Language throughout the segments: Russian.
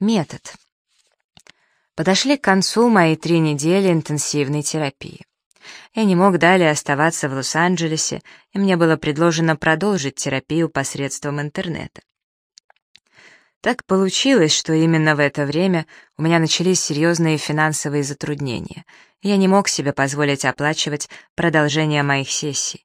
Метод. Подошли к концу мои три недели интенсивной терапии. Я не мог далее оставаться в Лос-Анджелесе, и мне было предложено продолжить терапию посредством интернета. Так получилось, что именно в это время у меня начались серьезные финансовые затруднения, и я не мог себе позволить оплачивать продолжение моих сессий.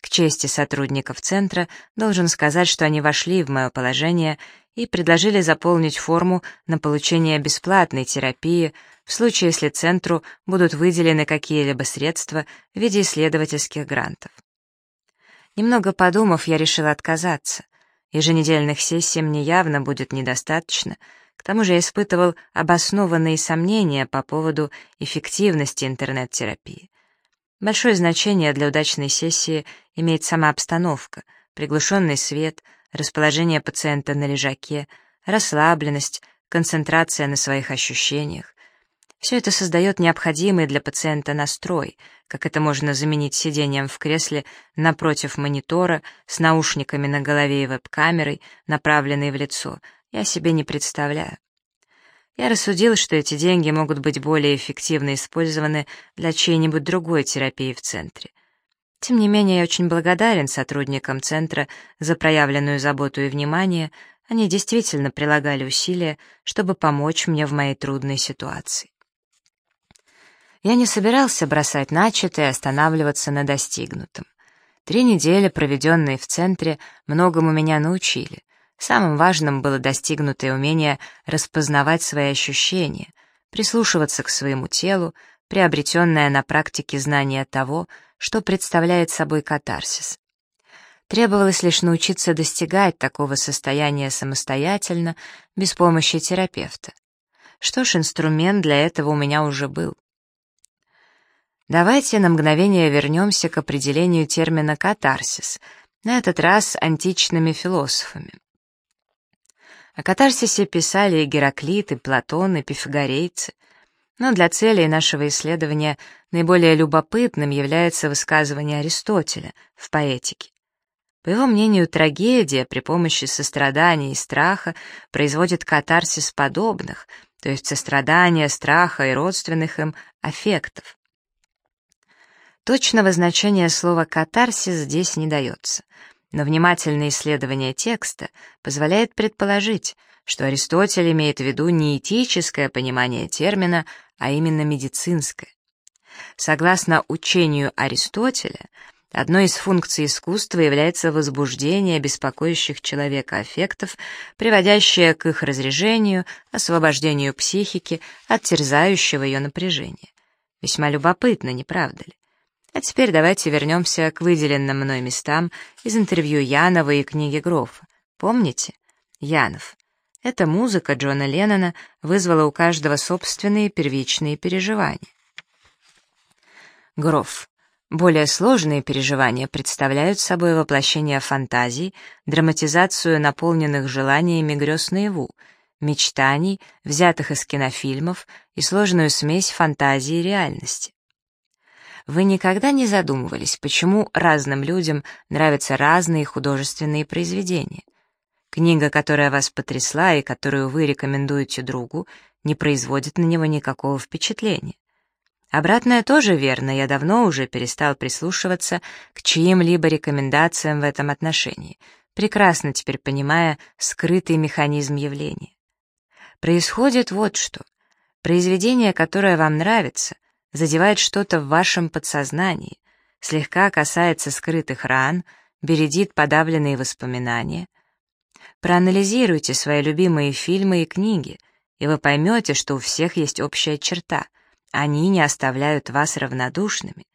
К чести сотрудников центра должен сказать, что они вошли в мое положение и предложили заполнить форму на получение бесплатной терапии в случае, если центру будут выделены какие-либо средства в виде исследовательских грантов. Немного подумав, я решил отказаться. Еженедельных сессий мне явно будет недостаточно, к тому же я испытывал обоснованные сомнения по поводу эффективности интернет-терапии. Большое значение для удачной сессии имеет сама обстановка, приглушенный свет, расположение пациента на лежаке, расслабленность, концентрация на своих ощущениях. Все это создает необходимый для пациента настрой, как это можно заменить сидением в кресле напротив монитора с наушниками на голове и веб-камерой, направленной в лицо, я себе не представляю. Я рассудил, что эти деньги могут быть более эффективно использованы для чьей-нибудь другой терапии в центре. Тем не менее, я очень благодарен сотрудникам центра за проявленную заботу и внимание, они действительно прилагали усилия, чтобы помочь мне в моей трудной ситуации. Я не собирался бросать начатое и останавливаться на достигнутом. Три недели, проведенные в центре, многому меня научили. Самым важным было достигнутое умение распознавать свои ощущения, прислушиваться к своему телу, приобретенное на практике знание того, что представляет собой катарсис. Требовалось лишь научиться достигать такого состояния самостоятельно, без помощи терапевта. Что ж, инструмент для этого у меня уже был. Давайте на мгновение вернемся к определению термина «катарсис», на этот раз античными философами. О катарсисе писали и Гераклит, и Платон, и пифагорейцы, но для целей нашего исследования наиболее любопытным является высказывание Аристотеля в «Поэтике». По его мнению, трагедия при помощи сострадания и страха производит катарсис подобных, то есть сострадания, страха и родственных им аффектов. Точного значения слова «катарсис» здесь не дается, но внимательное исследование текста позволяет предположить, что Аристотель имеет в виду не этическое понимание термина, а именно медицинское. Согласно учению Аристотеля, одной из функций искусства является возбуждение беспокоящих человека аффектов, приводящее к их разрежению, освобождению психики от терзающего ее напряжения. Весьма любопытно, не правда ли? А теперь давайте вернемся к выделенным мной местам из интервью Янова и книги Грофа. Помните? Янов. Эта музыка Джона Леннона вызвала у каждого собственные первичные переживания. Гроф. Более сложные переживания представляют собой воплощение фантазий, драматизацию наполненных желаниями грез наяву, мечтаний, взятых из кинофильмов и сложную смесь фантазии и реальности. Вы никогда не задумывались, почему разным людям нравятся разные художественные произведения? Книга, которая вас потрясла и которую вы рекомендуете другу, не производит на него никакого впечатления. Обратное тоже верно, я давно уже перестал прислушиваться к чьим-либо рекомендациям в этом отношении, прекрасно теперь понимая скрытый механизм явления. Происходит вот что. Произведение, которое вам нравится, задевает что-то в вашем подсознании, слегка касается скрытых ран, бередит подавленные воспоминания. Проанализируйте свои любимые фильмы и книги, и вы поймете, что у всех есть общая черта — они не оставляют вас равнодушными.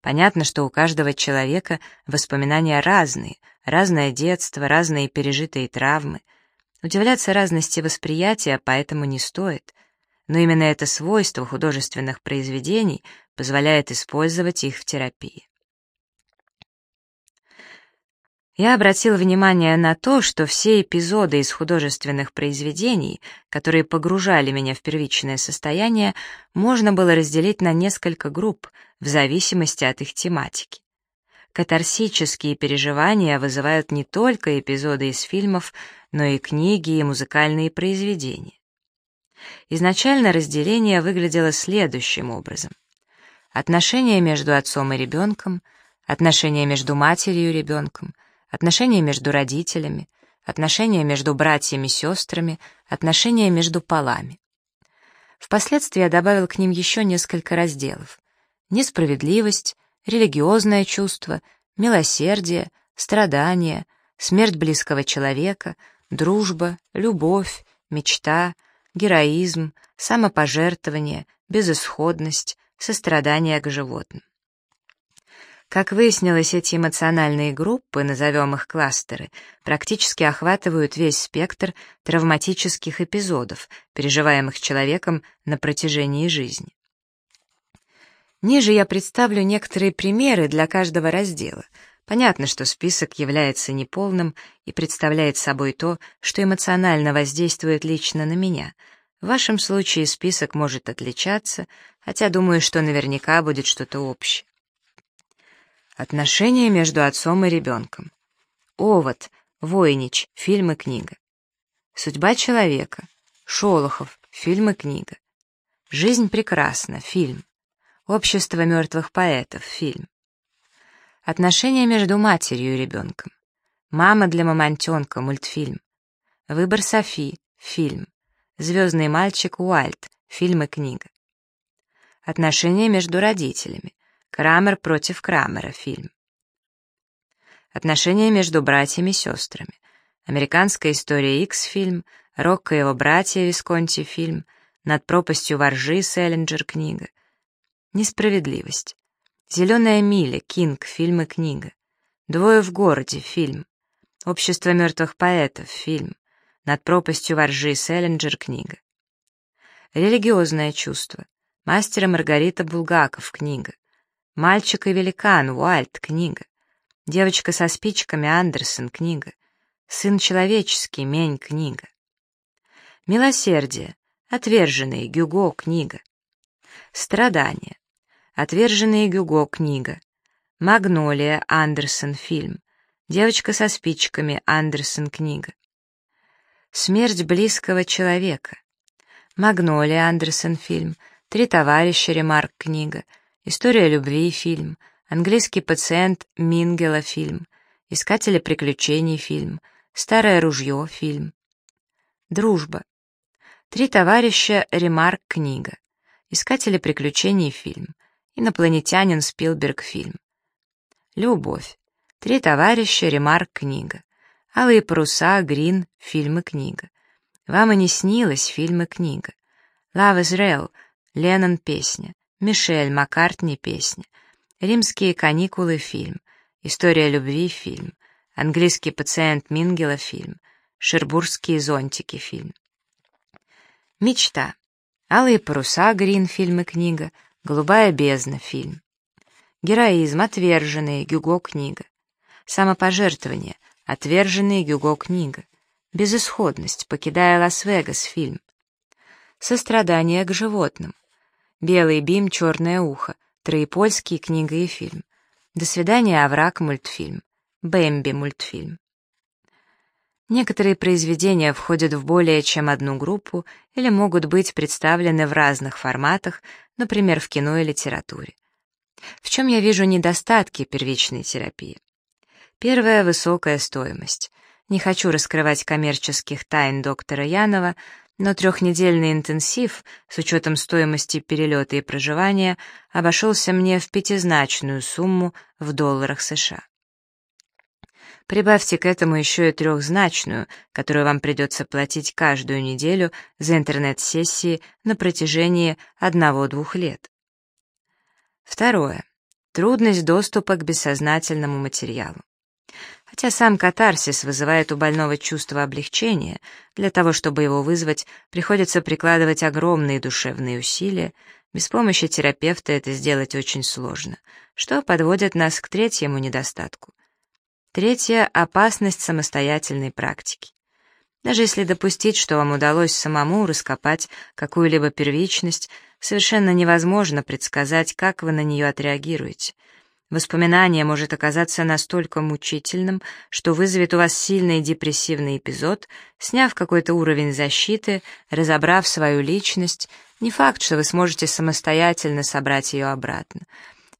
Понятно, что у каждого человека воспоминания разные, разное детство, разные пережитые травмы. Удивляться разности восприятия поэтому не стоит но именно это свойство художественных произведений позволяет использовать их в терапии. Я обратил внимание на то, что все эпизоды из художественных произведений, которые погружали меня в первичное состояние, можно было разделить на несколько групп в зависимости от их тематики. Катарсические переживания вызывают не только эпизоды из фильмов, но и книги и музыкальные произведения. Изначально разделение выглядело следующим образом. Отношения между отцом и ребенком, отношения между матерью и ребенком, отношения между родителями, отношения между братьями и сестрами, отношения между полами. Впоследствии я добавил к ним еще несколько разделов. Несправедливость, религиозное чувство, милосердие, страдание, смерть близкого человека, дружба, любовь, мечта, героизм, самопожертвование, безысходность, сострадание к животным. Как выяснилось, эти эмоциональные группы, назовем их кластеры, практически охватывают весь спектр травматических эпизодов, переживаемых человеком на протяжении жизни. Ниже я представлю некоторые примеры для каждого раздела. Понятно, что список является неполным и представляет собой то, что эмоционально воздействует лично на меня. В вашем случае список может отличаться, хотя думаю, что наверняка будет что-то общее. Отношения между отцом и ребенком. Овод, Войнич, фильм и книга. Судьба человека. Шолохов, фильм и книга. Жизнь прекрасна, фильм. Общество мертвых поэтов, фильм. Отношения между матерью и ребенком. Мама для мамонтенка, мультфильм. Выбор Софи, фильм. Звездный мальчик Уальт, фильм и книга. Отношения между родителями. Крамер против Крамера, фильм. Отношения между братьями и сестрами. Американская история X фильм, Рокко и его братья Висконти фильм, Над пропастью воржи Селлинджер книга. Несправедливость. Зеленая миля, Кинг, фильм и книга. Двое в городе, фильм. Общество мертвых поэтов, фильм. Над пропастью воржи Селлинджер книга. Религиозное чувство. Мастер и Маргарита Булгаков, книга. Мальчик и великан, Уальт, книга. Девочка со спичками, Андерсон, книга. Сын человеческий, Мень, книга. Милосердие, отверженный, Гюго, книга. Страдание, отверженный Гюго, книга. Магнолия, Андерсон, фильм. Девочка со спичками, Андерсон, книга. Смерть близкого человека. Магнолия, Андерсон, фильм. Три товарища, Ремарк, книга. История любви, фильм. Английский пациент Мингела, фильм. Искатели приключений, фильм. Старое ружье, фильм. Дружба. Три товарища, Ремарк, книга. Искатели приключений, фильм. Инопланетянин, Спилберг, фильм. Любовь. Три товарища, Ремарк, книга. Алые паруса, Грин, фильм и книга. Вам и не снилось, фильм и книга. Love is real, Леннон, песня. Мишель Маккартни песня, Римские каникулы фильм, История любви фильм, Английский пациент Мингела фильм, Шербургские зонтики фильм. Мечта. Алые паруса Грин фильм и книга, Голубая бездна фильм. Героизм. Отверженные. Гюго книга. Самопожертвование. Отверженные. Гюго книга. Безысходность. Покидая Лас-Вегас фильм. Сострадание к животным. «Белый бим, черное ухо», Троепольский, книга и фильм. «До свидания, овраг» мультфильм. «Бэмби» мультфильм. Некоторые произведения входят в более чем одну группу или могут быть представлены в разных форматах, например, в кино и литературе. В чем я вижу недостатки первичной терапии? Первая — высокая стоимость. Не хочу раскрывать коммерческих тайн доктора Янова, но трехнедельный интенсив, с учетом стоимости перелета и проживания, обошелся мне в пятизначную сумму в долларах США. Прибавьте к этому еще и трехзначную, которую вам придется платить каждую неделю за интернет-сессии на протяжении одного-двух лет. Второе. Трудность доступа к бессознательному материалу. Хотя сам катарсис вызывает у больного чувство облегчения, для того, чтобы его вызвать, приходится прикладывать огромные душевные усилия, без помощи терапевта это сделать очень сложно, что подводит нас к третьему недостатку. Третья — опасность самостоятельной практики. Даже если допустить, что вам удалось самому раскопать какую-либо первичность, совершенно невозможно предсказать, как вы на нее отреагируете — Воспоминание может оказаться настолько мучительным, что вызовет у вас сильный депрессивный эпизод, сняв какой-то уровень защиты, разобрав свою личность, не факт, что вы сможете самостоятельно собрать ее обратно.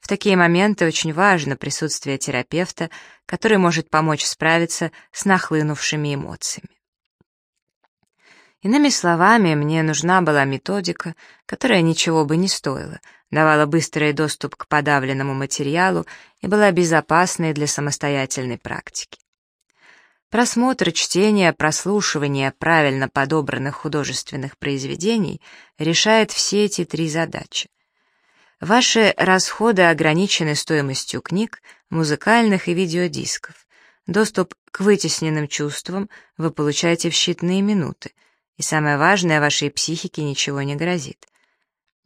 В такие моменты очень важно присутствие терапевта, который может помочь справиться с нахлынувшими эмоциями. Иными словами, мне нужна была методика, которая ничего бы не стоила, давала быстрый доступ к подавленному материалу и была безопасной для самостоятельной практики. Просмотр, чтение, прослушивание правильно подобранных художественных произведений решает все эти три задачи. Ваши расходы ограничены стоимостью книг, музыкальных и видеодисков. Доступ к вытесненным чувствам вы получаете в считанные минуты — и самое важное, вашей психике ничего не грозит.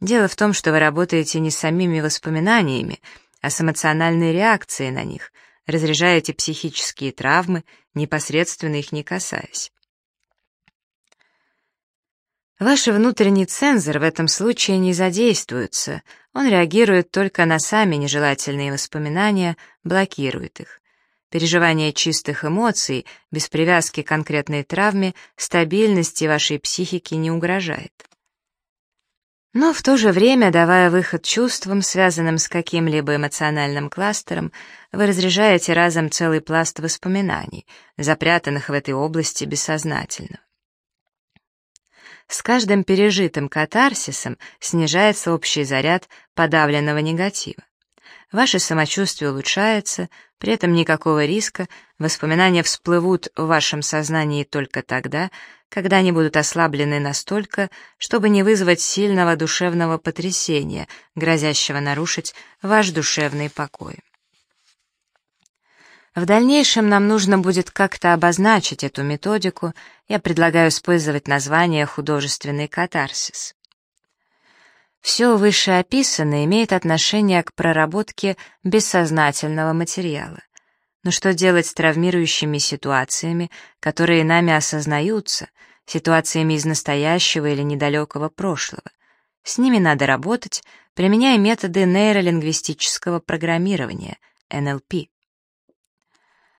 Дело в том, что вы работаете не с самими воспоминаниями, а с эмоциональной реакцией на них, разряжаете психические травмы, непосредственно их не касаясь. Ваш внутренний цензор в этом случае не задействуется, он реагирует только на сами нежелательные воспоминания, блокирует их. Переживание чистых эмоций, без привязки к конкретной травме, стабильности вашей психики не угрожает. Но в то же время, давая выход чувствам, связанным с каким-либо эмоциональным кластером, вы разряжаете разом целый пласт воспоминаний, запрятанных в этой области бессознательно. С каждым пережитым катарсисом снижается общий заряд подавленного негатива ваше самочувствие улучшается, при этом никакого риска, воспоминания всплывут в вашем сознании только тогда, когда они будут ослаблены настолько, чтобы не вызвать сильного душевного потрясения, грозящего нарушить ваш душевный покой. В дальнейшем нам нужно будет как-то обозначить эту методику, я предлагаю использовать название «художественный катарсис». Все вышеописанное имеет отношение к проработке бессознательного материала. Но что делать с травмирующими ситуациями, которые нами осознаются, ситуациями из настоящего или недалекого прошлого? С ними надо работать, применяя методы нейролингвистического программирования, НЛП.